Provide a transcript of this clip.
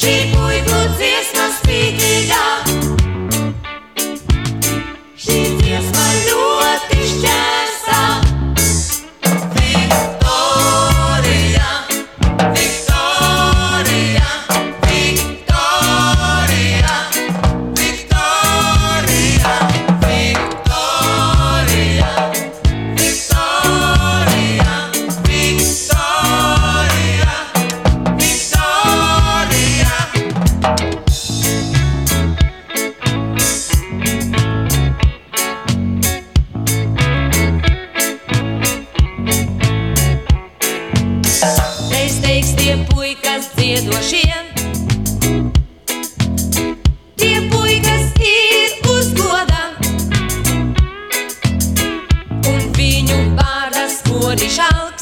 She shout.